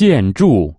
建筑